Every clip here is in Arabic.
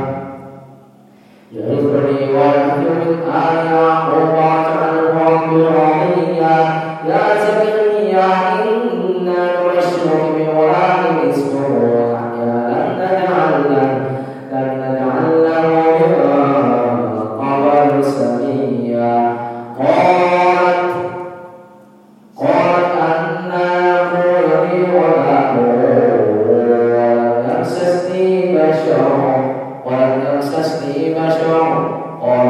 Amen. प्रकाशमान और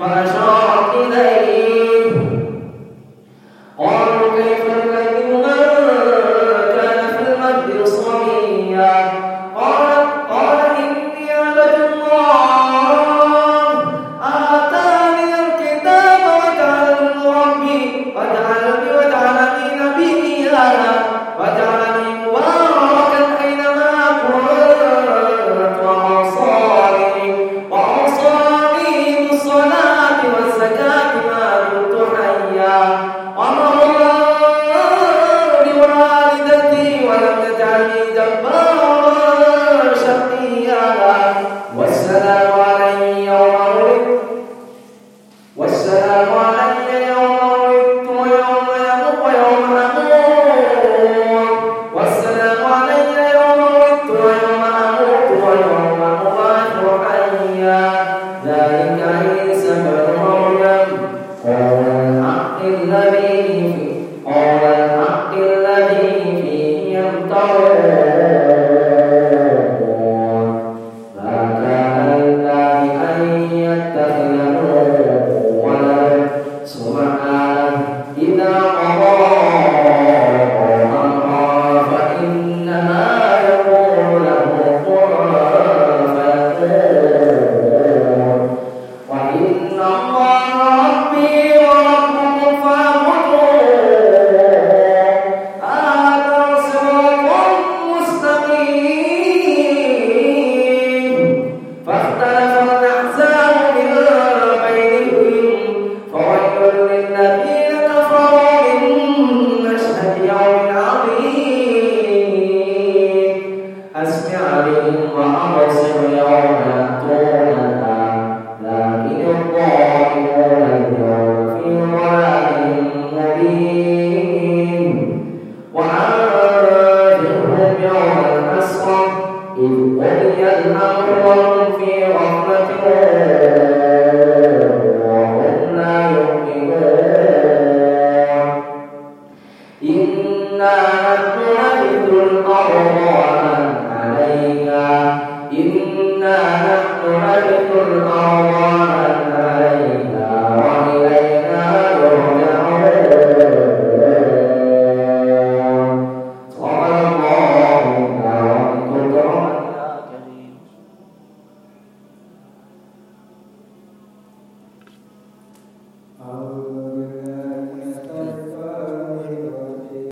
وأشارت إليه. عن النبي إِنَّا